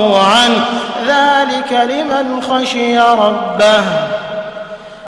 عنه. ذلك لمن خشي ربه.